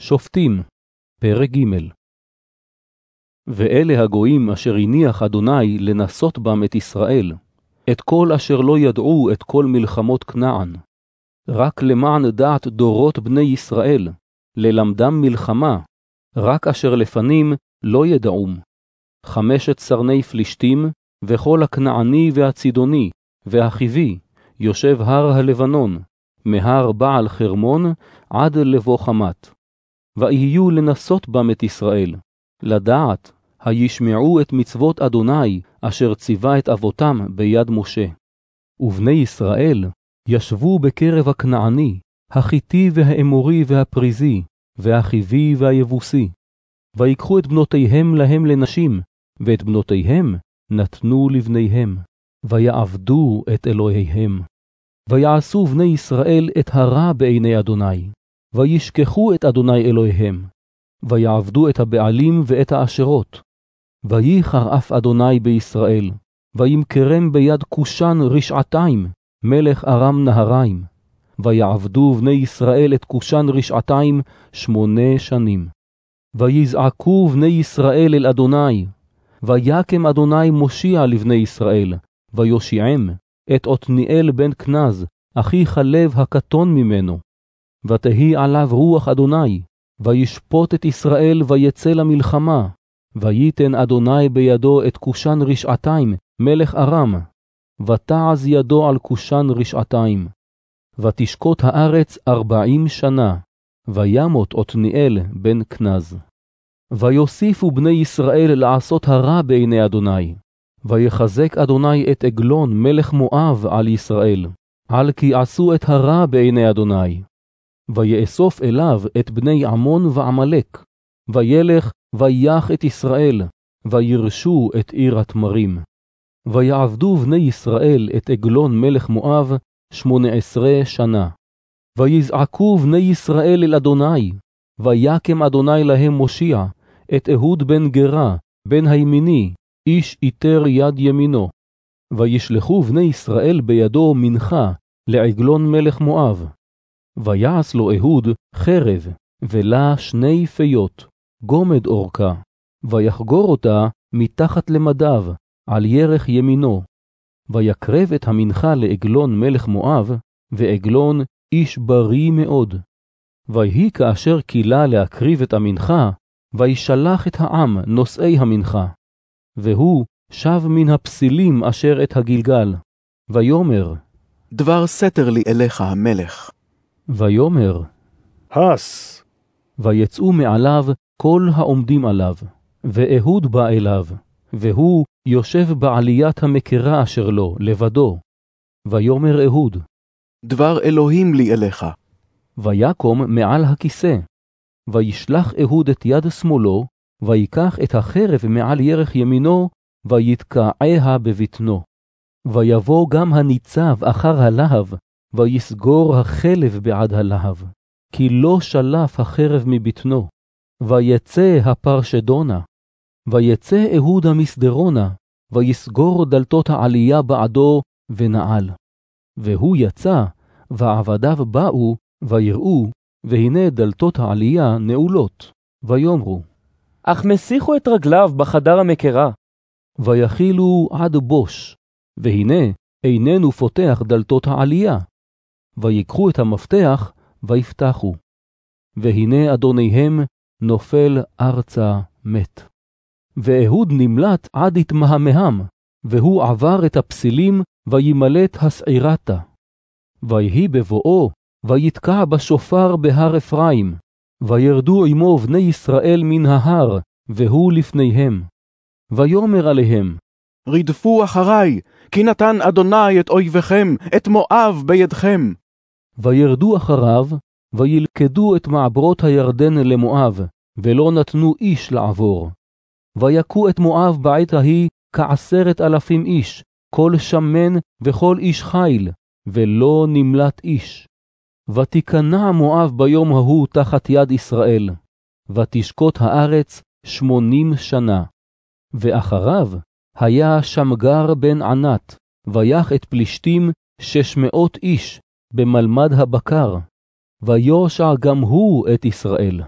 שופטים, פרק ג' ואלה הגויים אשר הניח אדוני לנסות בם את ישראל, את כל אשר לא ידעו את כל מלחמות כנען, רק למען דעת דורות בני ישראל, ללמדם מלחמה, רק אשר לפנים לא ידעום. חמשת סרני פלישתים, וכל הכנעני והצידוני, והחיבי, יושב הר הלבנון, מהר בעל חרמון עד לבוא חמת. ויהיו לנסות בם את ישראל, לדעת, הישמעו את מצוות אדוני, אשר ציווה את אבותם ביד משה. ובני ישראל ישבו בקרב הכנעני, החיתי והאמורי והפריזי, והחיבי והיבוסי. ויקחו את בנותיהם להם לנשים, ואת בנותיהם נתנו לבניהם, ויעבדו את אלוהיהם. ויעשו בני ישראל את הרע בעיני אדוני, וישכחו את אדוני אלוהיהם, ויעבדו את הבעלים ואת האשרות. וייחר אף אדוני בישראל, וימכרם ביד כושן רשעתיים, מלך ארם נהריים. ויעבדו בני ישראל את כושן רשעתיים שמונה שנים. ויזעקו בני ישראל אל אדוני, ויקם אדוני מושיע לבני ישראל, ויושיעם את עתניאל בן כנז, אחי חלב הקטון ממנו. ותהי עליו רוח אדוני, וישפוט את ישראל ויצא למלחמה, וייתן אדוני בידו את כושן רשעתיים, מלך ארם, ותעז ידו על כושן רשעתיים. ותשקוט הארץ ארבעים שנה, וימות עתניאל בן כנז. ויוסיפו בני ישראל לעשות הרע בעיני אדוני, ויחזק אדוני את עגלון מלך מואב על ישראל, על כי עשו את הרע בעיני אדוני. ויאסוף אליו את בני עמון ועמלק, וילך ויח את ישראל, וירשו את עיר התמרים. ויעבדו בני ישראל את עגלון מלך מואב שמונה עשרה שנה. ויזעקו בני ישראל אל אדוני, ויקם אדוני להם מושיע, את אהוד בן גרה, בן הימיני, איש איתר יד ימינו. וישלחו בני ישראל בידו מנחה לעגלון מלך מואב. ויעש לו אהוד חרב, ולה שני פיות, גומד אורכה, ויחגור אותה מתחת למדיו, על ירך ימינו. ויקרב את המנחה לעגלון מלך מואב, ועגלון איש בריא מאוד. ויהי כאשר קילה להקריב את המנחה, וישלח את העם נושאי המנחה. והוא שב מן הפסילים אשר את הגלגל, ויאמר, דבר סתר לי אליך המלך. ויאמר, הס. ויצאו מעליו כל העומדים עליו, ואהוד בא אליו, והוא יושב בעליית המקרה אשר לו, לבדו. ויאמר אהוד, דבר אלוהים לי אליך. ויקום מעל הכיסא. וישלח אהוד את יד שמאלו, ויקח את החרב מעל ירך ימינו, ויתקעיה בבטנו. ויבוא גם הניצב אחר הלהב, ויסגור החלב בעד הלהב, כי לא שלף החרב מבטנו. ויצא הפרשדונה, ויצא אהוד המסדרונה, ויסגור דלתות העלייה בעדו, ונעל. והוא יצא, ועבדיו באו, ויראו, והנה דלתות העלייה נעולות, ויאמרו, אך מסיחו את רגליו בחדר המקרה. ויחילו עד בוש, והנה איננו פותח דלתות העלייה. ויקחו את המפתח, ויפתחו. והנה אדוניהם נופל ארצה מת. ואהוד נמלט עד התמהמהם, והוא עבר את הפסילים, וימלט הסעירתה. ויהי בבואו, ויתקע בשופר בהר אפרים, וירדו עמו בני ישראל מן ההר, והוא לפניהם. ויאמר עליהם, רדפו אחריי, כי נתן אדוני את אויביכם, את מואב בידכם. וירדו אחריו, וילכדו את מעברות הירדן למואב, ולא נתנו איש לעבור. ויכו את מואב בעת ההיא כעשרת אלפים איש, כל שמן וכל איש חיל, ולא נמלט איש. ותיכנע מואב ביום ההוא תחת יד ישראל, ותשקוט הארץ שמונים שנה. ואחריו היה שמגר בן ענת, ויח את פלישתים שש מאות איש במלמד הבקר, ויושע גם הוא את ישראל.